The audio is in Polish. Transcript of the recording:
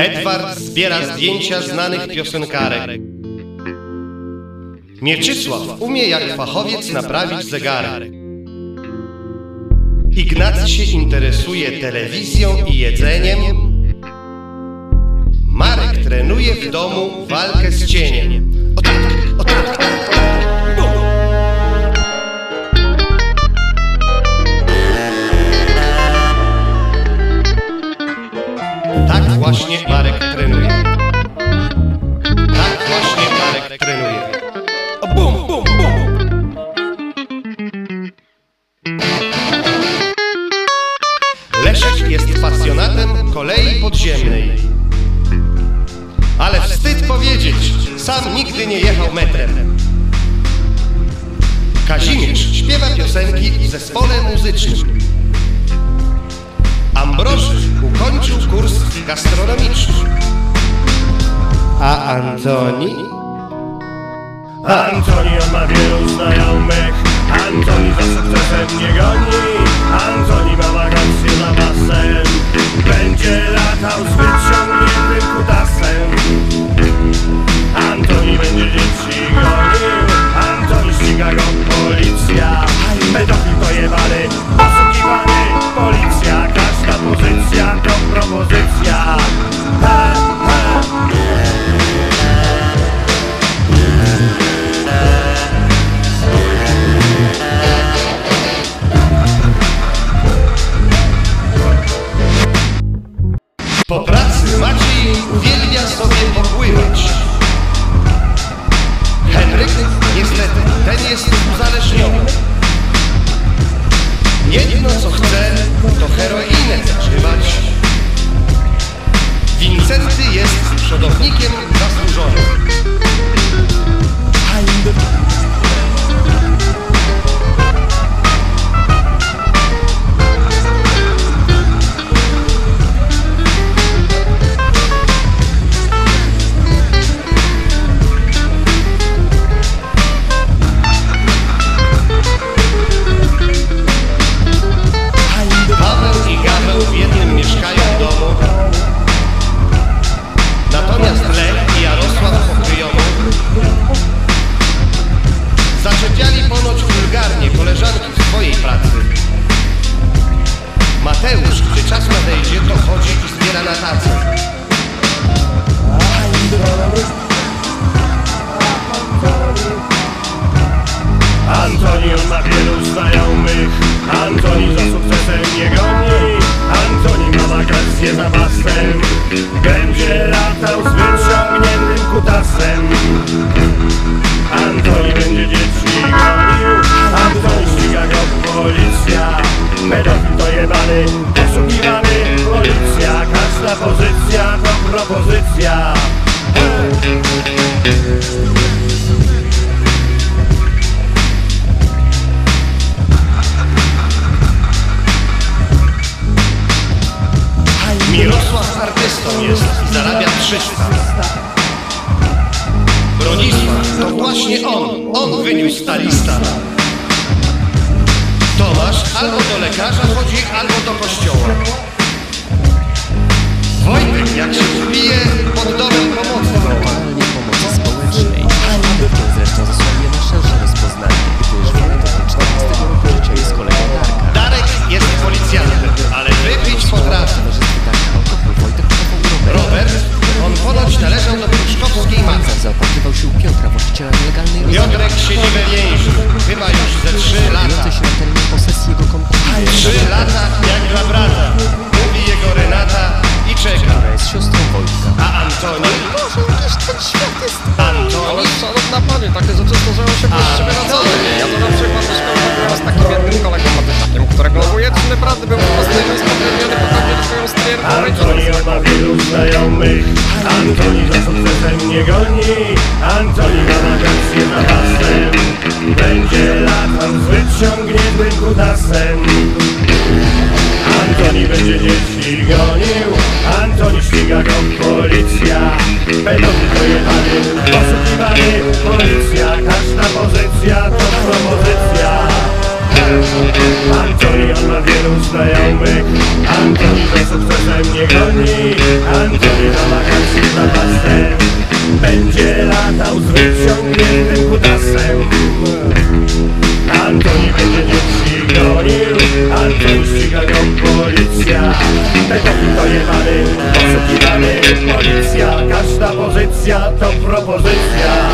Edward zbiera zdjęcia znanych piosenkarek. Mieczysław umie jak fachowiec naprawić zegarek. Ignacy się interesuje telewizją i jedzeniem. Marek trenuje w domu walkę z cieniem. O tak, o tak. Trenuje. Bum, bum, bum. Leszek jest pasjonatem kolei podziemnej. Ale wstyd powiedzieć, sam nigdy nie jechał metrem. Kazimierz śpiewa piosenki w zespole muzycznym. Ambroży ukończył kurs gastronomiczny. A Antoni? Antoni on ma wielu znajomych. Antoni za sukcesem nie goni. Antoni ma wakacje na basen Będzie latał z wyciągniętym czas nadejdzie, to chodzi i zbiera na tacę. Antoni on ma wielu znajomych Antoni za sukcesem nie goni Antoni ma wakacje za basem Będzie latał z wyciągniętym kutasem każda pozycja to propozycja Mirosław artystą jest i zarabia 300. Bronisław to właśnie on, on wyniósł ta lista. Tomasz albo do lekarza chodzi, albo do kościoła. Wojtek jak się wbije pod takie rzeczy zdarzają się bez siebie na co dzień. Ja to na przykład mieszkałem z takim jednym kolegą Matysiakiem, którego ujęczny brat był po prostu niespokrewniony, pokazał swoją stwierdzą Antoni on ma wielu znajomych. Antoni za sukcesem nie goni. Antoni ma wakacje na basem Będzie latał z wyciągniętym kutasem będzie dzieci gonił Antoni ściga go policja. Pedofil dojechany, poszukiwany Policja, każda pozycja to propozycja. Antoni, on ma wielu znajomych. Antoni za sukcesem nie goni. Antoni na wakacje na pastel Będzie latał z wyciągniętym kutasem Tego pojebany, poszukiwany Policja, każda pozycja to propozycja.